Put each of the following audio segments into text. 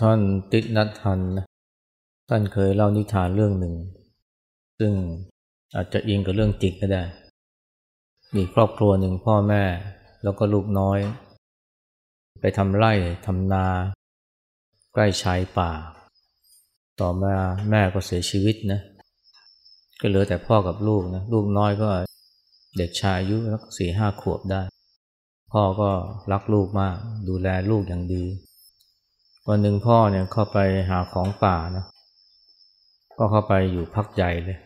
ท่านติดนัททันนะท่านเคยเล่านิทานเรื่องหนึ่ง ซึ่งอาจจะอิงกับเรื่องจริงก็ได้ มีครอบครัวหนึ่งพ่อแม่แล้วก็ลูกน้อย ไปทำไร่ทำนา ใกล้ชายป่า ต่อมาแม่ก็เสียชีวิตนะก็เหลือแต่พ่อกับลูกนะลูกน้อยก็เด็กชายอายุสักสี่ห้าขวบได้ พ่อก็รักลูกมาก ดูแลลูกอย่างดี วันหนึ่งพ่อเนี่ยเข้าไปหาของป่านะก็เข้าไปอยู่พักใหญ่เลย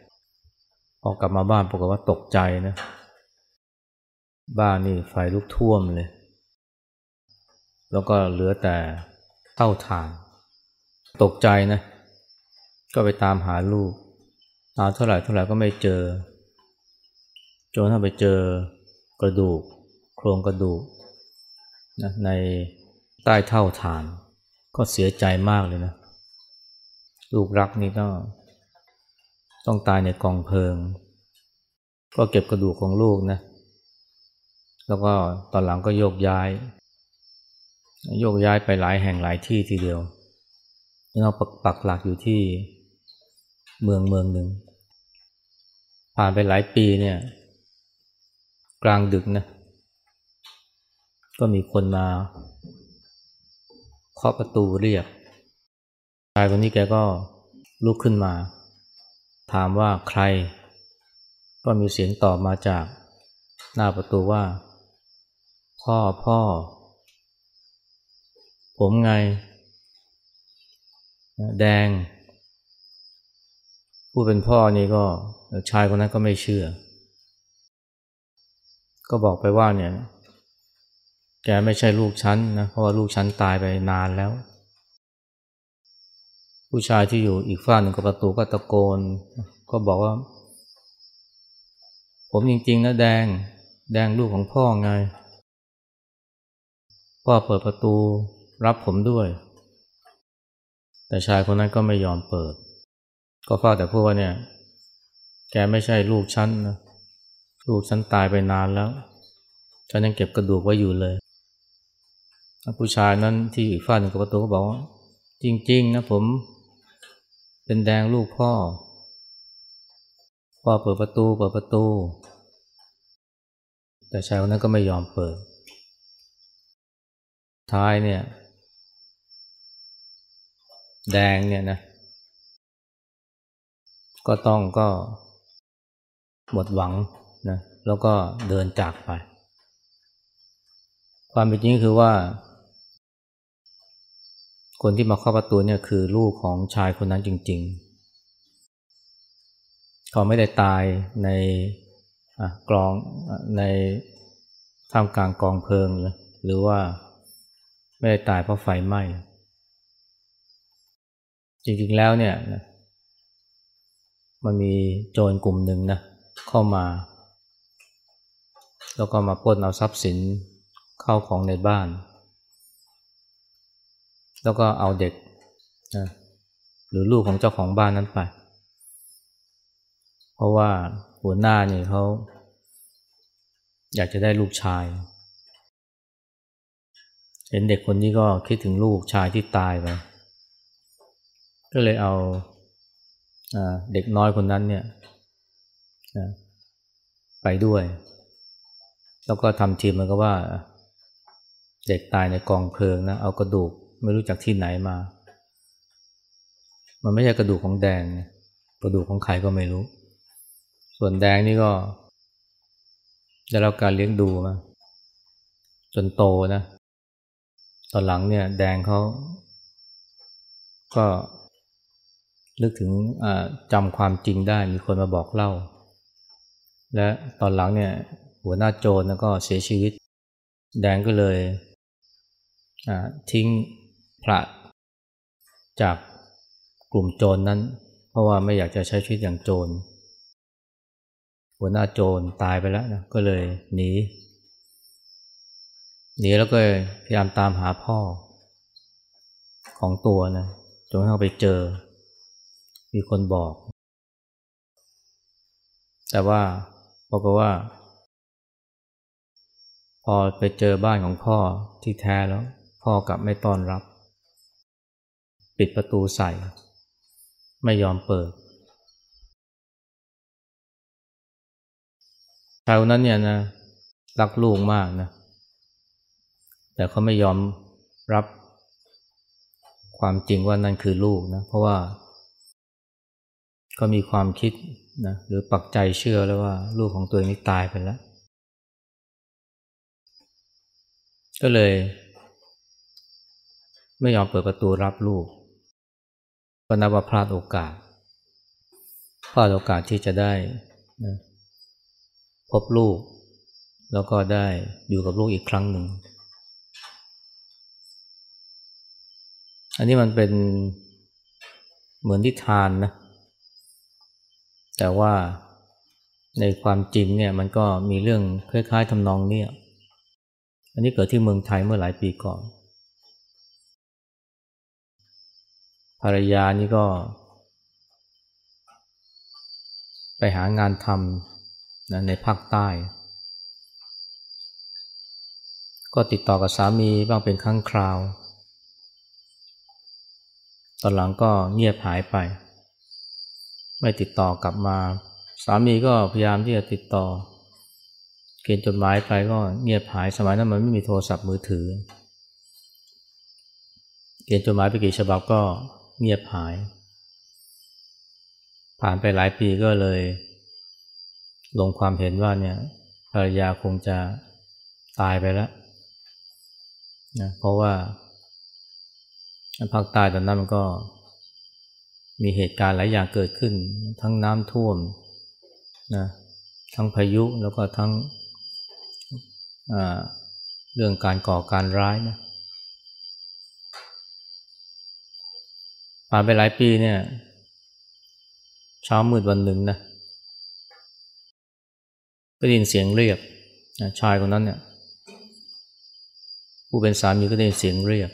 พอกลับมาบ้านปรากฏว่าตกใจนะ บ้านนี่ไฟลุกท่วมเลย แล้วก็เหลือแต่เท่าฐาน ตกใจนะ ก็ไปตามหาลูกตามเท่าไหร่เท่าไหร่ก็ไม่เจอ จนถ้าไปเจอกระดูก โครงกระดูกนะในใต้เท่าฐาน ก็เสียใจมากเลยนะ ลูกรักนี่ต้อง ต้องตายในกองเพลิง ก็เก็บกระดูกของลูกนะ แล้วก็ตอนหลังก็โยกย้าย โยกย้ายไปหลายแห่งหลายที่ทีเดียวแล้วปักปักหลักอยู่ที่เมืองเมืองหนึ่ง ผ่านไปหลายปีเนี่ย กลางดึกนะ ก็มีคนมา เคาะประตูเรียกชายคนนี้แกก็ลุกขึ้นมา ถามว่าใคร ก็มีเสียงตอบมาจากหน้าประตูว่า พ่อพ่อ ผมไง แดง ผู้เป็นพ่อนี่ก็ชายคนนั้นก็ไม่เชื่อ ก็บอกไปว่าเนี่ย แกไม่ใช่ลูกฉันนะเพราะว่าลูกฉันตายไปนานแล้ว ผู้ชายที่อยู่อีกฝ้าหนึ่งกับประตูก็ตะโกน ก็บอกว่า ผมจริง ๆนะแดง แดงลูกของพ่อไง พ่อเปิดประตูรับผมด้วย แต่ชายคนนั้นก็ไม่ยอมเปิด ก็เฝ้าแต่พูดว่าเนี่ย แกไม่ใช่ลูกฉันนะลูกฉันตายไปนานแล้วฉันยังเก็บกระดูกไว้อยู่เลย ผู้ชายนั้นที่อีกฝ้าหนึ่งกับประตูก็บอกว่าจริง ๆ นะผมเป็นแดงลูกพ่อ พ่อเปิดประตูเปิดประตู แต่ชายคนนั้นก็ไม่ยอมเปิด ท้ายเนี่ย แดงเนี่ยนะ ก็ต้องก็หมดหวังนะแล้วก็เดินจากไป ความเป็นจริงคือว่า คนที่มาเข้าประตูเนี่ยคือลูกของชายคนนั้นจริง ๆ เขาไม่ได้ตายในกรองในท่ามกลางกองเพลิงเลยหรือว่าไม่ได้ตายเพราะไฟไหม้ จริงๆแล้วเนี่ยมันมีโจรกลุ่มหนึ่งนะเข้ามา แล้วก็มาปล้นเอาทรัพย์สินเข้าของในบ้าน แล้วก็เอาเด็กนะหรือลูกของเจ้าของบ้านนั้นไป เพราะว่าหัวหน้าเนี่ยเขาอยากจะได้ลูกชาย เห็นเด็กคนนี้ก็คิดถึงลูกชายที่ตายไป ก็เลยเอาเด็กน้อยคนนั้นเนี่ยไปด้วย แล้วก็ทำทีมมันก็ว่า เด็กตายในกองเพลิงนะ เอากระดูก ไม่รู้จากที่ไหนมา มันไม่ใช่กระดูกของแดง กระดูกของใครก็ไม่รู้ ส่วนแดงนี่ก็ได้รับการเลี้ยงดูมาจนโตนะ ตอนหลังเนี่ยแดงเขาก็นึกถึงจำความจริงได้มีคนมาบอกเล่า และตอนหลังเนี่ยหัวหน้าโจรก็เสียชีวิต แดงก็เลยทิ้ง พระจากกลุ่มโจรนนั้น เพราะว่าไม่อยากจะใช้ชีวิตอย่างโจรหัวหน้าโจรตายไปแล้วนะก็เลยหนีหนีแล้วก็พยายามตามหาพ่อของตัวนะจนกระทั่งไปเจอ มีคนบอก แต่ว่าบอกว่า พอไปเจอบ้านของพ่อที่แท้แล้ว พ่อกลับไม่ต้อนรับ ปิดประตูใส่ ไม่ยอมเปิดชายคนนั้นเนี่ยนะรักลูกมากนะ แต่เขาไม่ยอมรับความจริงว่านั่นคือลูกนะเพราะว่าก็มีความคิดนะหรือปักใจเชื่อแล้วว่า ลูกของตัวเองนี่ตายไปแล้ว ก็เลย ไม่ยอมเปิดประตูรับลูก ก็นับว่าพลาดโอกาส พลาดโอกาสที่จะได้นะพบลูก แล้วก็ได้อยู่กับลูกอีกครั้งหนึ่ง อันนี้มันเป็นเหมือนที่ทานนะ แต่ว่าในความจริงเนี่ยมันก็มีเรื่องคล้ายๆทำนองเนี่ยอันนี้เกิดที่เมืองไทยเมื่อหลายปีก่อน ภรรยานี่ก็ ไปหางานทำนะในภาคใต้ ก็ติดต่อกับสามีบ้างเป็นครั้งคราว ตอนหลังก็เงียบหายไป ไม่ติดต่อกลับมา สามีก็พยายามที่จะติดต่อ เขียนจดหมายไปก็เงียบหายสมัยนั้นมันไม่มีโทรศัพท์มือถือเขียนจดหมายไปกี่ฉบับก็ เงียบหาย ผ่านไปหลายปีก็เลย ลงความเห็นว่าเนี่ยภรรยาคงจะตายไปแล้วนะเพราะว่าภาคใต้ตอนนั้นมันก็มีเหตุการณ์หลายอย่างเกิดขึ้น ทั้งน้ำท่วมนะทั้งพายุแล้วก็ทั้งเรื่องการก่อการร้ายนะ ผ่านไปหลายปีเนี่ย เช้ามืดวันหนึ่งนะก็ได้ยินเสียงเรียกชายคนนั้นเนี่ย ผู้เป็นสามีก็ได้ยินเสียงเรียก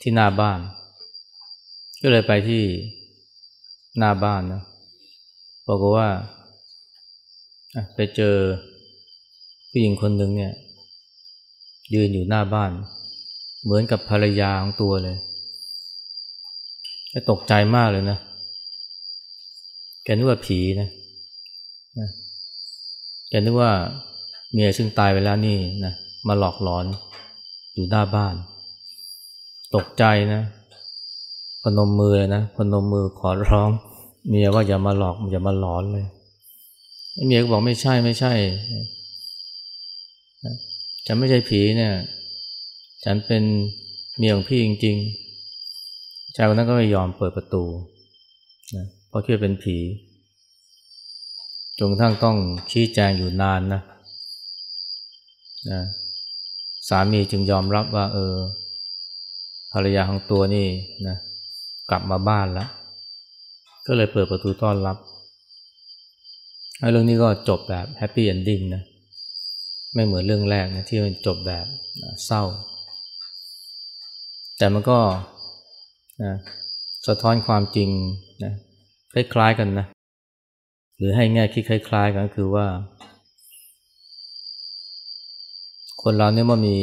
ที่หน้าบ้าน ก็เลยไปที่หน้าบ้านนะบอกว่าไปเจอผู้หญิงคนหนึ่งเนี่ย ยืนอยู่หน้าบ้าน เหมือนกับภรรยาของตัวเลยตกใจมากเลยนะ แกนึกว่าผีนะนะแกนึกว่าเมียซึ่งตายไปแล้วนี่นะมาหลอกหลอนอยู่หน้าบ้าน ตกใจนะพนมมือเลยนะพนมมือขอร้อง เมียว่าอย่ามาหลอกอย่ามาหลอนเลยเมียก็บอกไม่ใช่ไม่ใช่ฉันไม่ใช่ผีเนี่ย ฉันเป็นเมียของพี่จริง ๆ ชายคนนั้นก็ไม่ยอมเปิดประตูนะเพราะคิดว่าเป็นผี จนกระทั่งต้องชี้แจงอยู่นานนะนะสามีจึงยอมรับว่า เออ ภรรยาของตัวนี่นะกลับมาบ้านแล้ว ก็เลยเปิดประตูต้อนรับเรื่องนี้ก็จบแบบ happy ending นะ ไม่เหมือนเรื่องแรกนะที่มันจบแบบเศร้า แต่มันก็นะสะท้อนความจริงนะคล้ายๆกันนะ หรือให้แง่คิดคล้าย ๆ กันก็คือว่า คนเราเนี่ยมันมี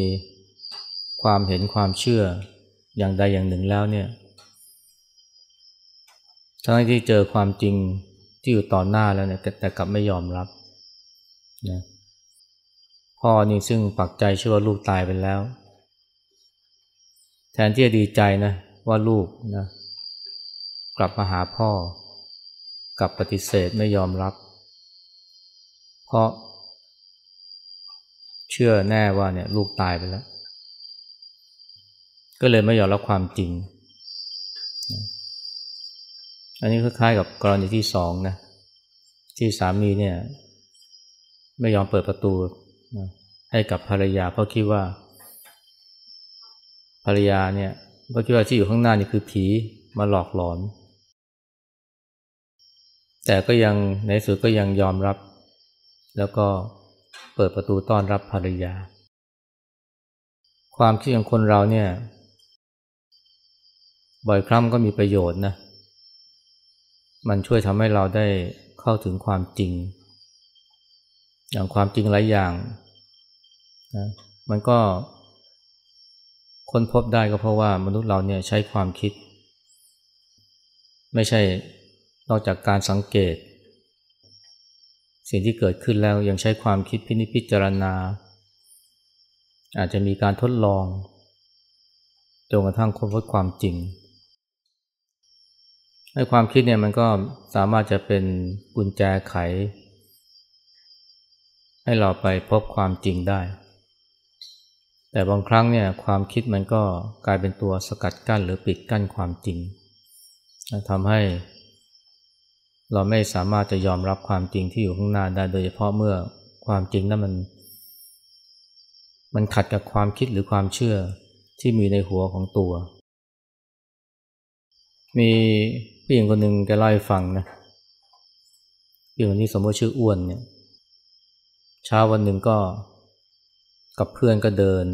ความเห็นความเชื่ออย่างใดอย่างหนึ่งแล้วเนี่ย ทั้งที่เจอความจริงที่อยู่ต่อหน้าแล้วเนี่ย แต่กลับไม่ยอมรับนะพ่อนี่ซึ่งปักใจเชื่อว่าลูกตายไปแล้ว แทนที่จะดีใจนะว่าลูกนะกลับมาหาพ่อกลับปฏิเสธไม่ยอมรับ เพราะ เชื่อแน่ว่าเนี่ยลูกตายไปแล้ว ก็เลยไม่ยอมรับความจริง อันนี้คล้ายๆกับกรณีที่สองนะที่สามีเนี่ย ไม่ยอมเปิดประตูนะให้กับภรรยาเพราะคิดว่า ภรรยาเนี่ยก็คิดว่าที่อยู่ข้างหน้านี่คือผีมาหลอกหลอน แต่ก็ยังในสุดก็ยังยอมรับ แล้วก็เปิดประตูต้อนรับภรรยา ความคิดของคนเราเนี่ย บ่อยครั้งก็มีประโยชน์นะ มันช่วยทำให้เราได้เข้าถึงความจริง อย่างความจริงหลายอย่างนะมันก็ ค้นพบได้ก็เพราะว่ามนุษย์เราเนี่ยใช้ความคิด ไม่ใช่นอกจากการสังเกต สิ่งที่เกิดขึ้นแล้วยังใช้ความคิดพินิจพิจารณา อาจจะมีการทดลองจนกระทั่งค้นพบความจริงให้ความคิดเนี่ยมันก็สามารถจะเป็นกุญแจไข ให้เราไปพบความจริงได้ แต่บางครั้งเนี่ยความคิดมันก็กลายเป็นตัวสกัดกั้นหรือปิดกั้นความจริงทำให้เราไม่สามารถจะยอมรับความจริงที่อยู่ข้างหน้าได้โดยเฉพาะเมื่อความจริงนั้นมัน มันขัดกับความคิดหรือความเชื่อที่มีในหัวของตัว มีผู้หญิงคนหนึ่งแกเล่าให้ฟังนะผู้หญิงคนนี้สมมติชื่ออ้วนเนี่ยเช้าวันหนึ่งก็ กับเพื่อนก็เดิน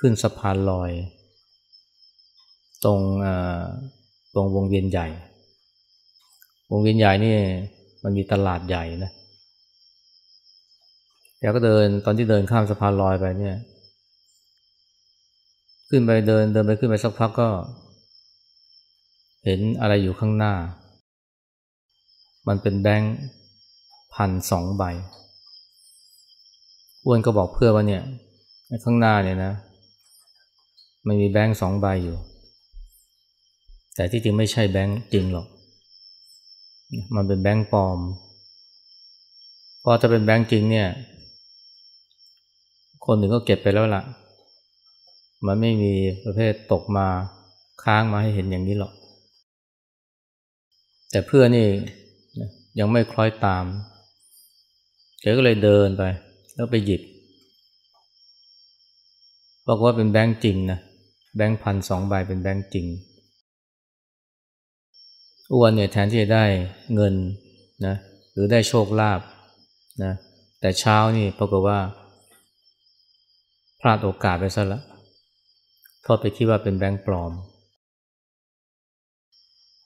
ขึ้นสะพานลอย ตรงตรงวงเวียนใหญ่ วงเวียนใหญ่นี่มันมีตลาดใหญ่นะแกก็เดินตอนที่เดินข้ามสะพานลอยไปเนี่ย ขึ้นไปเดินเดินไปขึ้นไปสักพักก็ เห็นอะไรอยู่ข้างหน้า มันเป็นแบงค์พันสองใบ อ้วนก็บอกเพื่อว่าเนี่ยข้างหน้าเนี่ยนะมันมีแบงค์สองใบอยู่ แต่ที่จริงไม่ใช่แบงค์จริงหรอก มันเป็นแบงค์ปลอมพอจะเป็นแบงค์จริงเนี่ย คนหนึ่งก็เก็บไปแล้วล่ะ มันไม่มีประเภทตกมาค้างมาให้เห็นอย่างนี้หรอก แต่เพื่อนนี่ยังไม่คล้อยตามแกก็เลยเดินไป แล้วไปหยิบบอกว่าเป็นแบงค์จริงนะแบงค์พันสองใบเป็นแบงค์จริงอ้วนเนี่ยแทนที่จะได้เงินนะหรือได้โชคลาภนะแต่เช้านี่ปรากฏว่า พลาดโอกาสไปซะแล้วเพราะไปคิดว่าเป็นแบงค์ปลอม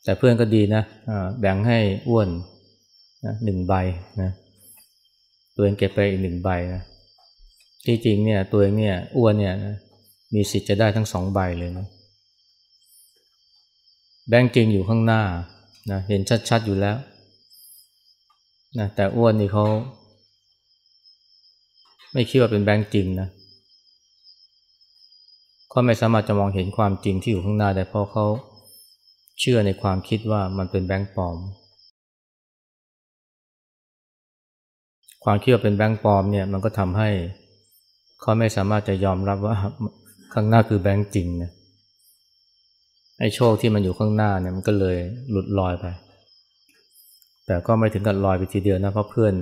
แต่เพื่อนก็ดีนะแบ่งให้อ้วนนะหนึ่งใบนะ ตัวเองเก็บไปอีกหนึ่งใบนะที่จริงเนี่ยตัวเองเนี่ยอ้วนเนี่ยนะมีสิทธิ์จะได้ทั้งสองใบเลยนะแบงก์จริงอยู่ข้างหน้านะเห็นชัดๆอยู่แล้วนะแต่อ้วนนี่เขาไม่คิดว่าเป็นแบงก์จริงนะเขาไม่สามารถจะมองเห็นความจริงที่อยู่ข้างหน้าได้เพราะเขาเชื่อในความคิดว่ามันเป็นแบงค์ปลอม ความคิดว่าเป็นแบงค์ปลอมเนี่ยมันก็ทำให้เขาไม่สามารถจะยอมรับว่าข้างหน้าคือแบงค์จริงนะไอ้โชคที่มันอยู่ข้างหน้าเนี่ยมันก็เลยหลุดลอยไป แต่ก็ไม่ถึงกับลอยไปทีเดียวนะเพราะเพื่อน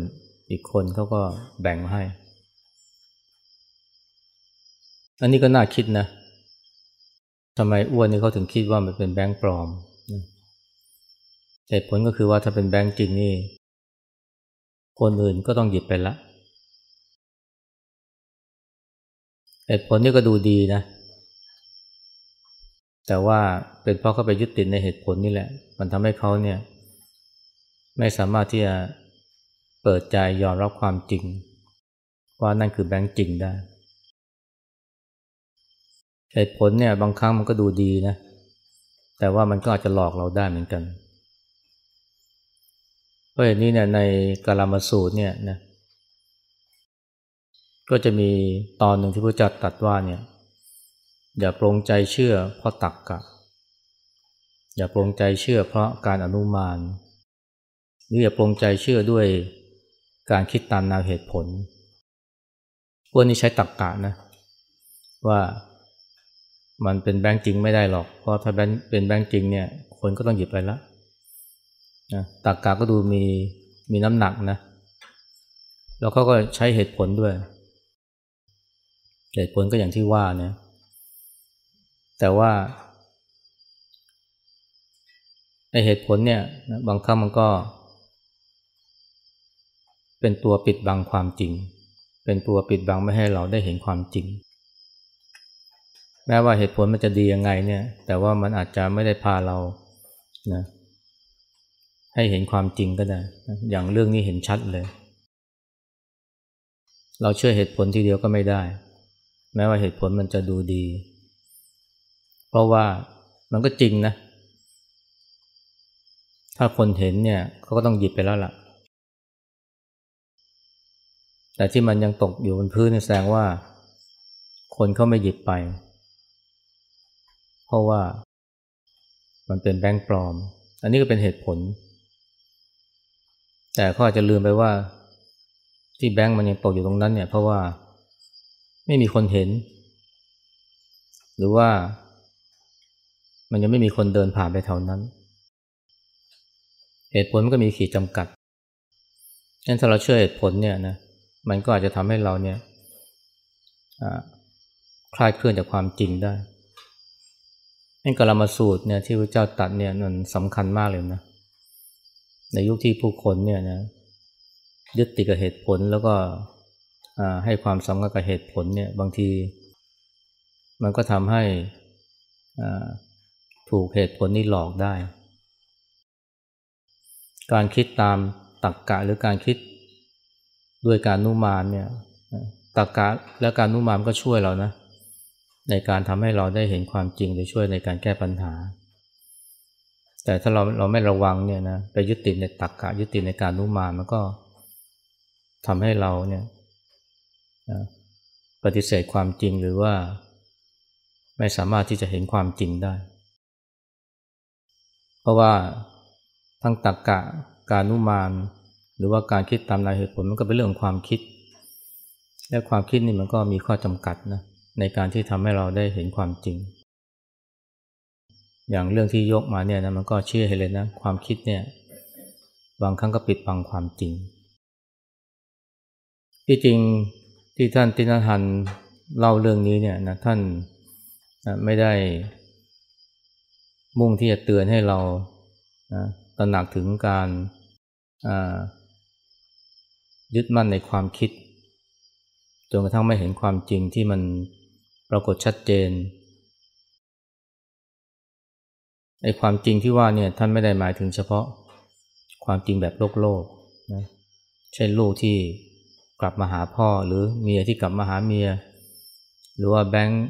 อีกคนเขาก็แบ่งมาให้ อันนี้ก็น่าคิดนะทำไมอ้วนนี่เขาถึงคิดว่ามันเป็นแบงค์ปลอมเหตุผลก็คือว่าถ้าเป็นแบงค์จริงนี่ คนอื่นก็ต้องหยิบไปละเหตุผลนี่ก็ดูดีนะ แต่ว่าเป็นเพราะเขาไปยึดติดในเหตุผลนี่แหละ มันทำให้เขาเนี่ย ไม่สามารถที่จะเปิดใจยอมรับความจริง ว่านั่นคือแบงค์จริงได้ เหตุผลเนี่ยบางครั้งมันก็ดูดีนะ แต่ว่ามันก็อาจจะหลอกเราได้เหมือนกัน ราะเหตุนี้เนี่ยในกาลามาสูตรเนี่ยนะก็จะมีตอนหนึ่งที่พระจัดตัดว่าเนี่ย อย่าปรงใจเชื่อเพราะตักกะ อย่าปรงใจเชื่อเพราะการอนุมานหรืออย่าปรงใจเชื่อด้วยการคิดตามแนวเหตุผลพวกนี้ใช้ตักกะนะ ว่ามันเป็นแบงค์จริงไม่ได้หรอก เพราะถ้าเป็นแบงค์จริงเนี่ย คนก็ต้องหยิบไปแล้ว นะตากาก็ดูมีมีน้ำหนักนะ แล้วเขาก็ใช้เหตุผลด้วย เหตุผลก็อย่างที่ว่าเนี่ย แต่ว่าในเหตุผลเนี่ยบางครั้งมันก็ เป็นตัวปิดบังความจริง เป็นตัวปิดบังไม่ให้เราได้เห็นความจริง แม้ว่าเหตุผลมันจะดียังไงเนี่ย แต่ว่ามันอาจจะไม่ได้พาเรานะ ให้เห็นความจริงก็ได้ อย่างเรื่องนี้เห็นชัดเลย เราเชื่อเหตุผลทีเดียวก็ไม่ได้ แม้ว่าเหตุผลมันจะดูดี เพราะว่ามันก็จริงนะ ถ้าคนเห็นเนี่ยเขาก็ต้องหยิบไปแล้วล่ะ แต่ที่มันยังตกอยู่บนพื้นแสดงว่า คนเขาไม่หยิบไป เพราะว่ามันเป็นแบงค์ปลอม อันนี้ก็เป็นเหตุผล แต่เขาอาจจะลืมไปว่า ที่แบงค์มันยังตกอยู่ตรงนั้นเนี่ย เพราะว่าไม่มีคนเห็น หรือว่า มันยังไม่มีคนเดินผ่านไปแถวนั้น เหตุผลมันก็มีขีดจำกัดงั้นถ้าเราเชื่อเหตุผลเนี่ยนะมันก็อาจจะทำให้เราเนี่ยคลายเคลื่อนจากความจริงได้นั่นกลมาสูตรเนี่ยที่พระเจ้าตัดเนี่ยมันสำคัญมากเลยนะ ในยุคที่ผู้คนเนี่ยนะยึดติดกับเหตุผลแล้วก็ให้ความสำคัญกับเหตุผลเนี่ยบางที มันก็ทำให้ถูกเหตุผลนี่หลอกได้ การคิดตามตรรกกะหรือการคิดด้วยการนุมานเนี่ยตรรกกะและการนุมานก็ช่วยเรานะในการทำให้เราได้เห็นความจริงหรือช่วยในการแก้ปัญหา แต่ถ้าเราเราไม่ระวังเนี่ยนะไปยึดติดในตรกกะยึดติดในการนุมานมันก็ทำให้เราเนี่ยปฏิเสธความจริงหรือว่าไม่สามารถที่จะเห็นความจริงได้ เพราะว่าทั้งตรกกะการนุมาน หรือว่าการคิดตามนายเหตุผลมันก็เป็นเรื่องความคิด และความคิดนี่มันก็มีข้อจำกัดนะในการที่ทำให้เราได้เห็นความจริง อย่างเรื่องที่ยกมาเนี่ยนะมันก็เชื่อให้เลยนะ ความคิดเนี่ยบางครั้งก็ปิดบังความจริง ที่จริงที่ท่านตินทันเล่าเรื่องนี้เนี่ยนะท่านไม่ได้มุ่งที่จะเตือนให้เรานะตระหนักถึงการยึดมั่นในความคิดจนกระทั่งไม่เห็นความจริงที่มันปรากฏชัดเจน ไอ้ความจริงที่ว่าเนี่ยท่านไม่ได้หมายถึงเฉพาะความจริงแบบโลกโลกนะเช่นลูกที่กลับมาหาพ่อหรือเมียที่กลับมาหาเมีย หรือว่าแบงค์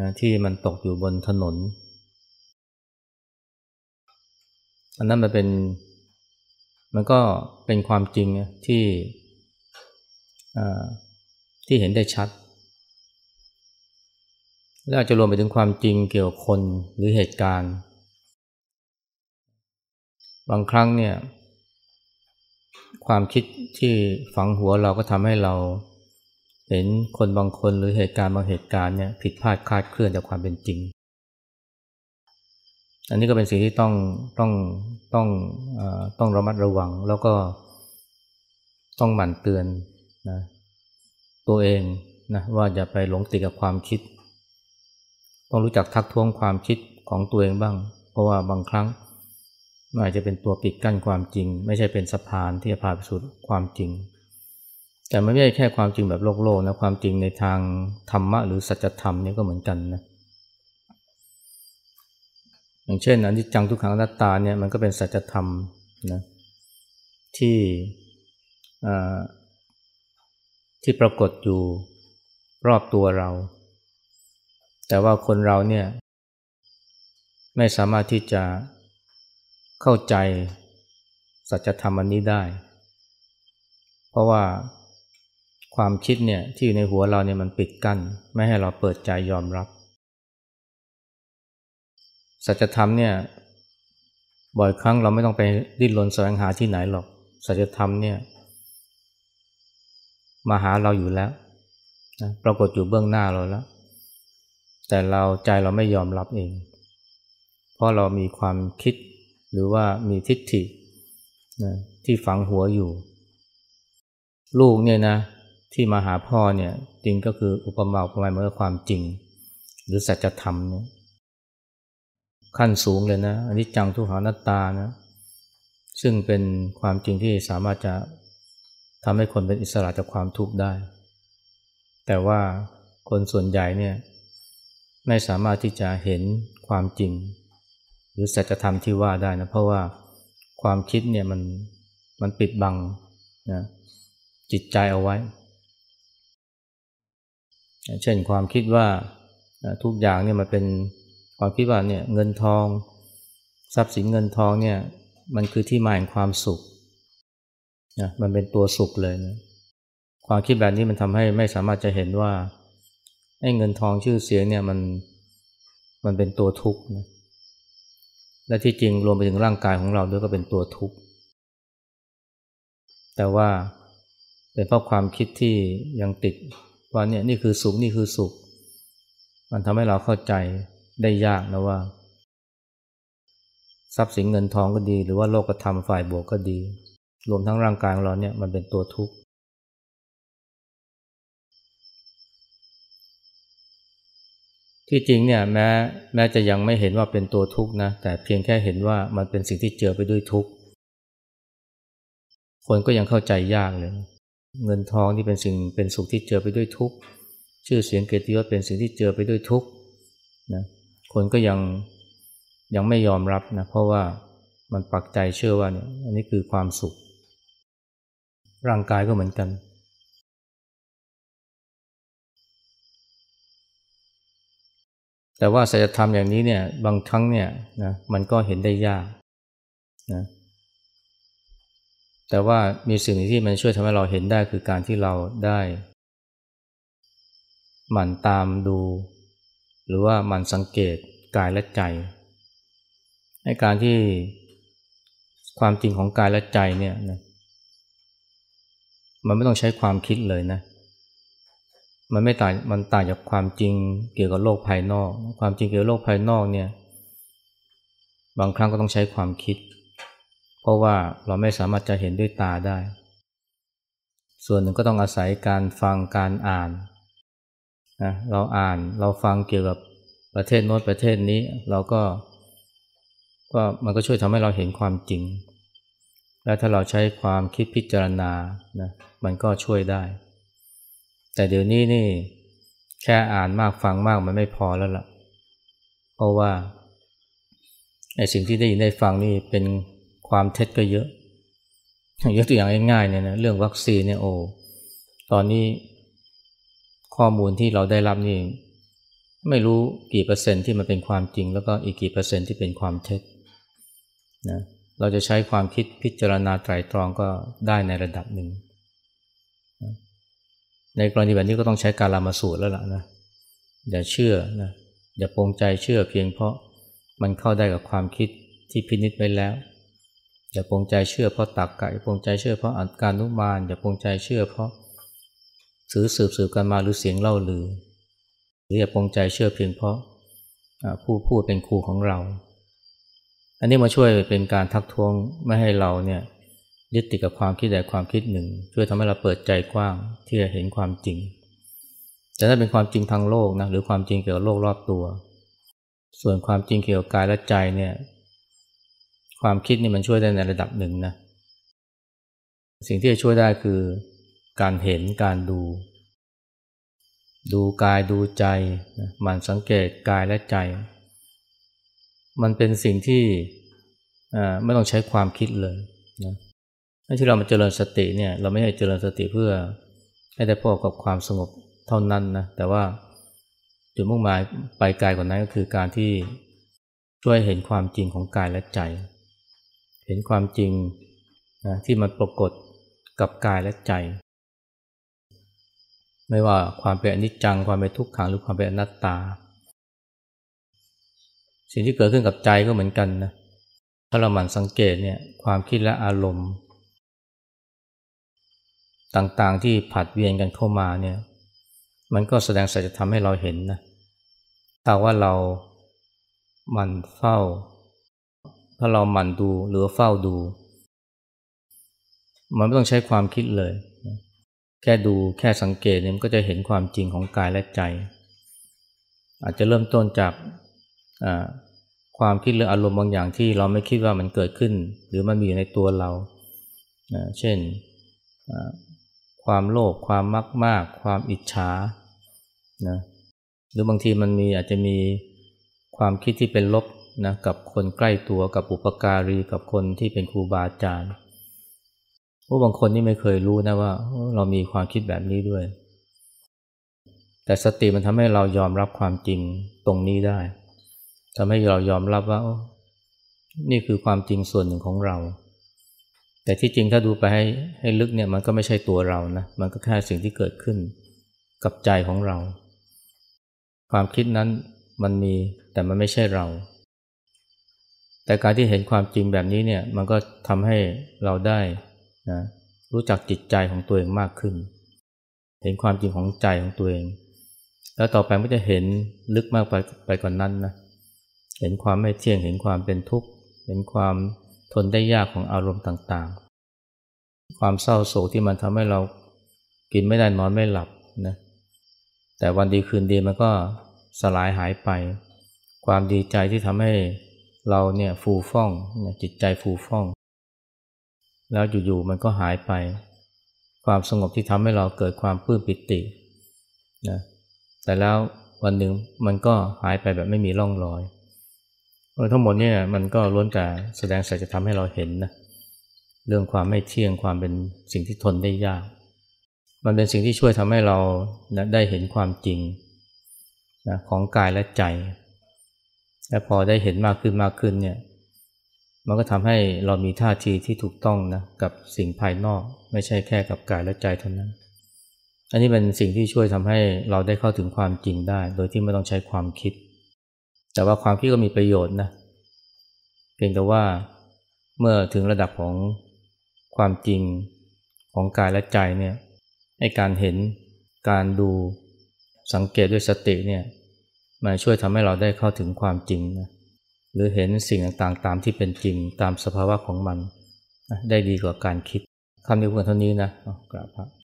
นะที่มันตกอยู่บนถนน อันนั้นมันเป็น มันก็เป็นความจริงที่ที่เห็นได้ชัด และอาจจะรวมไปถึงความจริงเกี่ยวกับคนหรือเหตุการณ์ บางครั้งเนี่ย ความคิดที่ฝังหัวเราก็ทำให้เรา เห็นคนบางคนหรือเหตุการณ์บางเหตุการณ์เนี่ยผิดพลาดคลาดเคลื่อนจากความเป็นจริง อันนี้ก็เป็นสิ่งที่ต้องต้องต้องอต้องระมัดระวังแล้วก็ต้องหมั่นเตือนนะตัวเองนะว่าอย่าไปหลงติดกับความคิด ต้องรู้จักทักท้วงความคิดของตัวเองบ้าง เพราะว่าบางครั้ง มันอาจจะเป็นตัวปิดกั้นความจริง ไม่ใช่เป็นสะพานที่จะพาไปสู่ความจริง แต่ไม่ใช่แค่ความจริงแบบโลกโลกนะความจริงในทางธรรมะหรือสัจธรรมนี่ก็เหมือนกันนะอย่างเช่นอันที่จังทุกขังนัตตาเนี่ยมันก็เป็นสัจธรรมนะที่ที่ปรากฏอยู่รอบตัวเรา แต่ว่าคนเราเนี่ยไม่สามารถที่จะ เข้าใจสัจธรรมอันนี้ได้ เพราะว่าความคิดเนี่ยที่อยู่ในหัวเราเนี่ยมันปิดกัน้นไม่ให้เราเปิดใจยอมรับ สัจธรรมเนี่ยบ่อยครั้งเราไม่ต้องไปดิ้นรนแสวงหาที่ไหนหรอก สัจธรรมเนี่ยมาหาเราอยู่แล้วนะปรากฏอยู่เบื้องหน้าเราแล้ว แต่เราใจเราไม่ยอมรับเอง เพราะเรามีความคิด หรือว่ามีทิฏฐินะที่ฝังหัวอยู่ ลูกเนี่ยนะที่มาหาพ่อเนี่ยจริงก็คืออุปมาอุปไมยเหมือนความจริง หรือสัจธรรมเนี่ยขั้นสูงเลยนะอันนี้จังทุกขานัตตานะซึ่งเป็นความจริงที่สามารถจะทำให้คนเป็นอิสระจากความทุกข์ได้ แต่ว่าคนส่วนใหญ่เนี่ยไม่สามารถที่จะเห็นความจริง รือสัจธรรมที่ว่าได้นะเพราะว่าความคิดเนี่ยมันมันปิดบังนะจิตใจเอาไว้ เช่นความคิดว่าทุกอย่างเนี่ยมันเป็นความคิดว่าเนี่ยเงินทอง ทรัพย์สินเงินทองเนี่ยมันคือที่มาแห่งความสุขนะมันเป็นตัวสุขเลยนะความคิดแบบนี้มันทำให้ไม่สามารถจะเห็นว่าไอ้เงินทองชื่อเสียงเนี่ยมันมันเป็นตัวทุกข์นะ และที่จริงรวมไปถึงร่างกายของเราด้วยก็เป็นตัวทุกข์ แต่ว่าเป็นเพราะความคิดที่ยังติดว่าเนี่ยนี่คือสุขนี่คือสุข มันทำให้เราเข้าใจได้ยากนะว่า ทรัพย์สินเงินทองก็ดี หรือว่าโลกธรรมฝ่ายบวกก็ดี รวมทั้งร่างกายของเราเนี่ยมันเป็นตัวทุกข์ ที่จริงเนี่ยแม้แม้จะยังไม่เห็นว่าเป็นตัวทุกข์นะแต่เพียงแค่เห็นว่ามันเป็นสิ่งที่เจือไปด้วยทุกข์คนก็ยังเข้าใจยากเลยเงินทองที่เป็นสิ่งเป็นสุขที่เจือไปด้วยทุกข์ชื่อเสียงเกียรติยศเป็นสิ่งที่เจือไปด้วยทุกข์นะคนก็ยังยังไม่ยอมรับนะเพราะว่ามันปักใจเชื่อว่าเนี่ยอันนี้คือความสุข ร่างกายก็เหมือนกัน แต่ว่าศัลธรรมอย่างนี้เนี่ยบางครั้งเนี่ยนะมันก็เห็นได้ยากนะแต่ว่ามีสิ่งที่มันช่วยทำให้เราเห็นได้คือการที่เราได้หมั่นตามดู หรือว่าหมั่นสังเกตกายและใจให้การที่ความจริงของกายและใจเนี่ยนะมันไม่ต้องใช้ความคิดเลยนะ มันไม่ต่างมันต่างจากความจริงเกี่ยวกับโลกภายนอก ความจริงเกี่ยวกับโลกภายนอกเนี่ย บางครั้งก็ต้องใช้ความคิด เพราะว่าเราไม่สามารถจะเห็นด้วยตาได้ ส่วนหนึ่งก็ต้องอาศัยการฟังการอ่านนะเราอ่านเราฟังเกี่ยวกับประเทศโน้นประเทศนี้ เราก็ก็มันก็ช่วยทำให้เราเห็นความจริง และถ้าเราใช้ความคิดพิจารณานะมันก็ช่วยได้ แต่เดี๋ยวนี้นี่แค่อ่านมากฟังมากมันไม่พอแล้วล่ะ เพราะว่าไอ้สิ่งที่ได้ยินได้ฟังนี่เป็นความเท็จก็เยอะยกตัวอย่างง่ายๆเนี่ยนะเรื่องวัคซีนเนี่ยโอ้ตอนนี้ข้อมูลที่เราได้รับนี่ไม่รู้กี่เปอร์เซ็นต์ที่มันเป็นความจริง แล้วก็อีกกี่เปอร์เซ็นต์ที่เป็นความเท็จนะเราจะใช้ความคิดพิจารณาไตรตรองก็ได้ในระดับหนึ่ง ในกรณีแบบนี้ก็ต้องใช้การลามาสูตรแล้วล่ะนะอย่าเชื่อนะอย่าปรงใจเชื่อเพียงเพราะมันเข้าได้กับความคิดที่พินิจไว้แล้ว อย่าปรงใจเชื่อเพราะตักกะอย่าปรงใจเชื่อเพราะอัตการนุมาน อย่าปรงใจเชื่อเพราะสือสืบสืบกันมาหรือเสียงเล่าลือ หรืออย่าปรงใจเชื่อเพียงเพราะผู้พูดเป็นครูของเรา อันนี้มาช่วยเป็นการทักท้วงไม่ให้เราเนี่ย ยึดติดกับความคิดใดความคิดหนึ่ง ช่วยทำให้เราเปิดใจกว้างที่จะเห็นความจริง แต่ถ้าเป็นความจริงทางโลกนะหรือความจริงเกี่ยวกับโลกรอบตัว ส่วนความจริงเกี่ยวกับกายและใจเนี่ยความคิดนี่มันช่วยได้ในระดับหนึ่งนะสิ่งที่จะช่วยได้คือการเห็นการดู ดูกายดูใจมันสังเกตกายและใจ มันเป็นสิ่งที่ไม่ต้องใช้ความคิดเลยนะ ที่เรามาเจริญสติเนี่ยเราไม่ให้เจริญสติเพื่อให้ได้พบกับความสงบเท่านั้นนะแต่ว่าจุดมุ่งหมายไปไกลกว่านั้นก็คือการที่ช่วยเห็นความจริงของกายและใจ เห็นความจริงนะที่มันปรากฏกับกายและใจ ไม่ว่าความเป็นอนิจจังความเป็นทุกขังหรือความเป็นอนัตตา สิ่งที่เกิดขึ้นกับใจก็เหมือนกันนะถ้าเราหมั่นสังเกตเนี่ยความคิดและอารมณ์ ต่างๆที่ผัดเวียนกันเข้ามาเนี่ย มันก็แสดงสัจธรรมให้เราเห็นนะถ้าว่าเราหมั่นเฝ้า ถ้าเราหมั่นดูหรือเฝ้าดู มันไม่ต้องใช้ความคิดเลย แค่ดูแค่สังเกตเนี่ยมันก็จะเห็นความจริงของกายและใจ อาจจะเริ่มต้นจากความคิดหรืออารมณ์บางอย่างที่เราไม่คิดว่ามันเกิดขึ้น หรือมันมีอยู่ในตัวเรา เช่น ความโลภความมักมาก ความอิจฉานะหรือบางทีมันมีอาจจะมีความคิดที่เป็นลบนะกับคนใกล้ตัวกับอุปการีกับคนที่เป็นครูบาอาจารย์ผู้บางคนนี่ไม่เคยรู้นะว่า เรามีความคิดแบบนี้ด้วย แต่สติมันทำให้เรายอมรับความจริงตรงนี้ได้ทำให้เรายอมรับว่า นี่คือความจริงส่วนหนึ่งของเรา แต่ที่จริงถ้าดูไปให้ให้ลึกเนี่ยมันก็ไม่ใช่ตัวเรานะ มันก็แค่สิ่งที่เกิดขึ้นกับใจของเรา ความคิดนั้นมันมีแต่มันไม่ใช่เรา แต่การที่เห็นความจริงแบบนี้เนี่ยมันก็ทำให้เราได้นะรู้จักจิตใจของตัวเองมากขึ้น เห็นความจริงของใจของตัวเอง แล้วต่อไปก็จะเห็นลึกมากไปไปกว่านนั้นนะ เห็นความไม่เที่ยง เห็นความเป็นทุกข์ เห็นความ ทนได้ยากของอารมณ์ต่างๆ ความเศร้าโศกที่มันทำให้เรากินไม่ได้นอนไม่หลับนะแต่วันดีคืนดีมันก็สลายหายไป ความดีใจที่ทำให้เราเนี่ยฟูฟ่องจิตใจฟูฟ่อง แล้วอยู่ๆมันก็หายไป ความสงบที่ทำให้เราเกิดความปลื้มปิตินะแต่แล้ววันหนึ่งมันก็หายไปแบบไม่มีร่องรอย ทั้งหมดเนี่ยมันก็ล้วนแต่แสดงสัจธรรมให้เราเห็นนะเรื่องความไม่เที่ยงความเป็นสิ่งที่ทนได้ยาก มันเป็นสิ่งที่ช่วยทำให้เรานะได้เห็นความจริงนะของกายและใจ และพอได้เห็นมากขึ้นมากขึ้นเนี่ยมันก็ทำให้เรามีท่าทีที่ถูกต้องนะกับสิ่งภายนอกไม่ใช่แค่กับกายและใจเท่านั้น อันนี้เป็นสิ่งที่ช่วยทำให้เราได้เข้าถึงความจริงได้ โดยที่ไม่ต้องใช้ความคิด แต่ว่าความคิดก็มีประโยชน์นะเพียงแต่ว่าเมื่อถึงระดับของความจริงของกายและใจเนี่ยให้การเห็นการดูสังเกตด้วยสติเนี่ยมาช่วยทำให้เราได้เข้าถึงความจริงนะหรือเห็นสิ่งต่างๆ ตามที่เป็นจริงตามสภาวะของมัน ได้ดีกว่าการคิดคำนี้เพียงเท่านี้นะกราบพระ